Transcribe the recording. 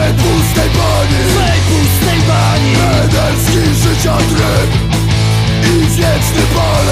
Tej pustej bani. Tej pustej bani. Menelski życia tryb I wieczny pale